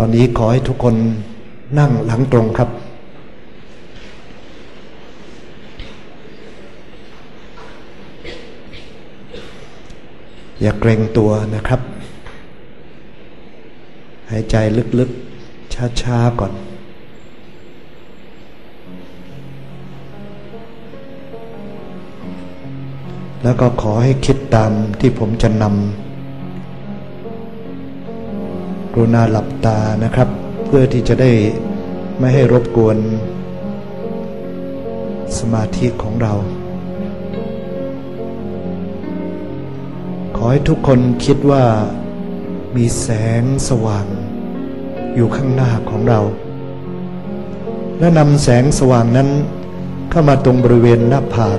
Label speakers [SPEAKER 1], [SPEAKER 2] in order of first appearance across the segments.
[SPEAKER 1] ตอนนี้ขอให้ทุกคนนั่งหลังตรงครับ อย่าเกรงตัวนะครับ หายใจลึกๆ ช้าๆ ก่อนแล้วก็ขอให้คิดตามที่ผมจะนำ กรุณาหลับตานะครับ เพื่อที่จะได้ไม่ให้รบกวน สมาธิของเรา ขอให้ทุกคนคิดว่ามีแสงสว่าง อยู่ข้างหน้าของเรา และนำแสงสว่างนั้น เข้ามาตรงบริเวณหน้าผาก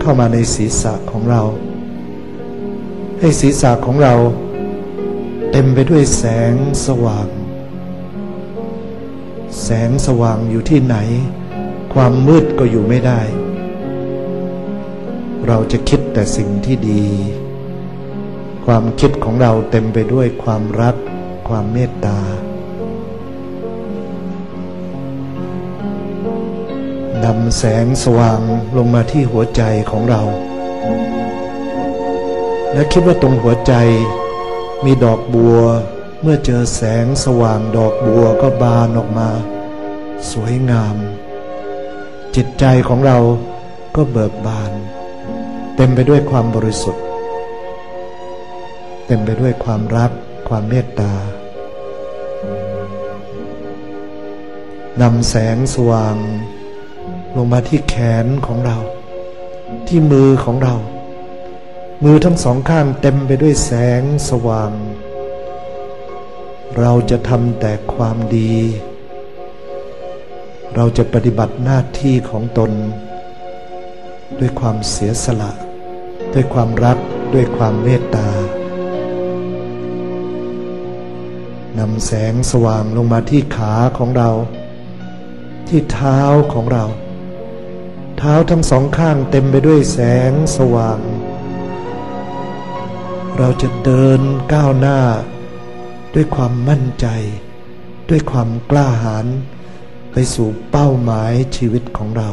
[SPEAKER 1] เข้ามาในศีรษะของเรา ให้ศีรษะของเรา เต็มไปด้วยแสงสว่าง แสงสว่างอยู่ที่ไหน ความมืดก็อยู่ไม่ได้ เราจะคิดแต่สิ่งที่ดี ความคิดของเราเต็มไปด้วยความรัก ความเมตตา นำแสงสว่างลงมาที่หัวใจของเรา และคิดว่าตรงหัวใจ มีดอกบัว เมื่อเจอแสงสว่างดอกบัวก็บานออกมา สวยงาม จิตใจของเราก็เบิกบาน เต็มไปด้วยความบริสุทธิ์ เต็มไปด้วยความรัก ความเมตตานำแสงสว่าง ลงมาที่แขนของเรา ที่มือของเรา มือทั้งสองข้างเต็มไปด้วยแสงสว่าง เราจะทำแต่ความดี เราจะปฏิบัติหน้าที่ของตน ด้วยความเสียสละ ด้วยความรักด้วยความเมตตานำแสงสว่างลงมาที่ขาของเรา ที่เท้าของเรา เท้าทั้งสองข้างเต็มไปด้วยแสงสว่าง เราจะเดินก้าวหน้า ด้วยความมั่นใจ ด้วยความกล้าหาญไปสู่เป้าหมายชีวิตของเรา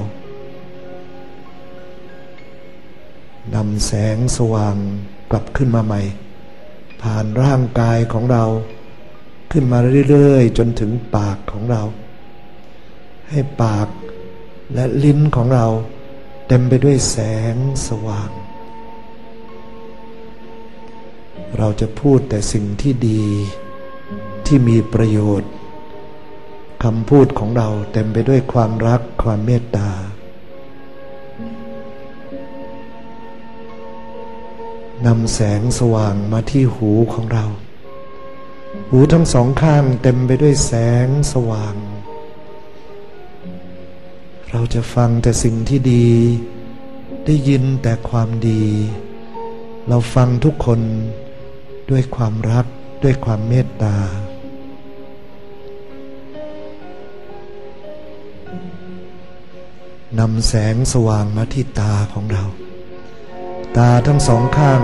[SPEAKER 1] นำแสงสว่างกลับขึ้นมาใหม่ ผ่านร่างกายของเรา ขึ้นมาเรื่อยๆ จนถึงปากของเรา ให้ปากและลิ้นของเรา เต็มไปด้วยแสงสว่าง เราจะพูดแต่สิ่งที่ดีที่มีประโยชน์คำพูดของเราเต็มไปด้วยความรักความเมตตา นำแสงสว่างมาที่หูของเรา หูทั้งสองข้างเต็มไปด้วยแสงสว่าง เราจะฟังแต่สิ่งที่ดี ได้ยินแต่ความดี เราฟังทุกคน ด้วยความรักด้วยความเมตตา นำแสงสว่างมาที่ตาของเรา ตาทั้งสองข้าง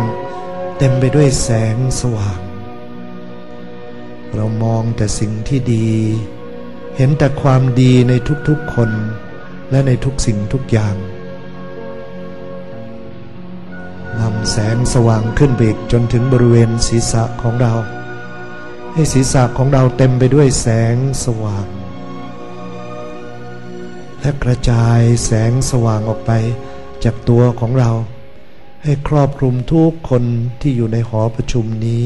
[SPEAKER 1] เต็มไปด้วยแสงสว่าง เรามองแต่สิ่งที่ดี เห็นแต่ความดีในทุกๆคนและในทุกสิ่งทุกอย่าง แสงสว่างขึ้นไปอีกจนถึงบริเวณศีรษะของเรา ให้ศีรษะของเราเต็มไปด้วยแสงสว่าง และกระจายแสงสว่างออกไปจากตัวของเรา ให้ครอบคลุมทุกคนที่อยู่ในหอประชุมนี้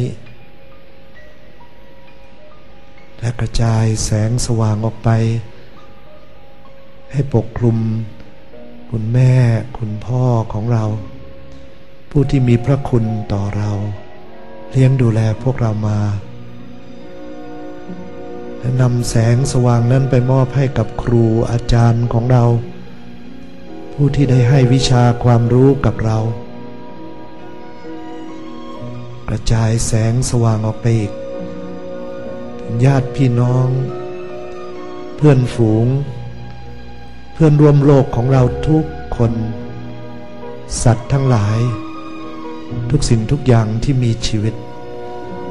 [SPEAKER 1] และกระจายแสงสว่างออกไป ให้ปกคลุม คุณแม่คุณพ่อของเรา ผู้ที่มีพระคุณต่อเรา เลี้ยงดูแลพวกเรามาและนำแสงสว่างนั้นไปมอบให้กับครูอาจารย์ของเรา ผู้ที่ได้ให้วิชาความรู้กับเรา กระจายแสงสว่างออกไปอีกญาติพี่น้อง เพื่อนฝูง เพื่อนร่วมโลกของเราทุกคน สัตว์ทั้งหลาย ทุกสิ่งทุกอย่างที่มีชีวิต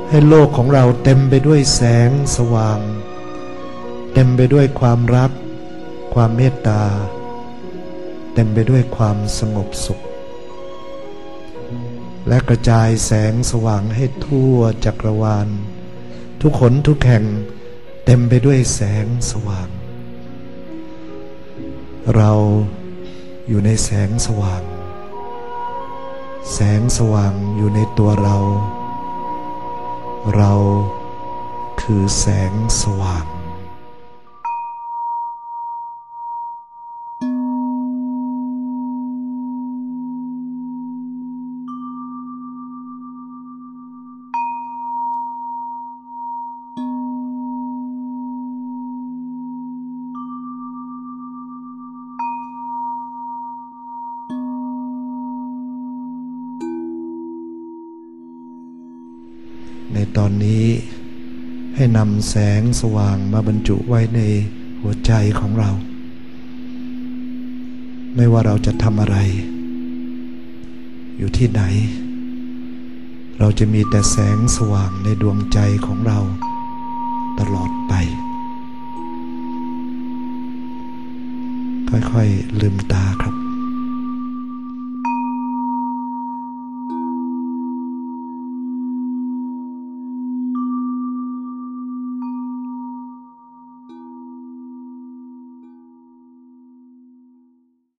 [SPEAKER 1] ให้โลกของเราเต็มไปด้วยแสงสว่าง เต็มไปด้วยความรัก ความเมตตา เต็มไปด้วยความสงบสุข และกระจายแสงสว่างให้ทั่วจักรวาล ทุกขนทุกแห่งเต็มไปด้วยแสงสว่าง เราอยู่ในแสงสว่าง แสงสว่างอยู่ในตัวเรา เราคือแสงสว่าง ตอนนี้ ให้นำแสงสว่างมาบรรจุไว้ในหัวใจของเรา ไม่ว่าเราจะทำอะไร อยู่ที่ไหน เราจะมีแต่แสงสว่างในดวงใจของเราตลอดไป ค่อยๆลืมตาครับ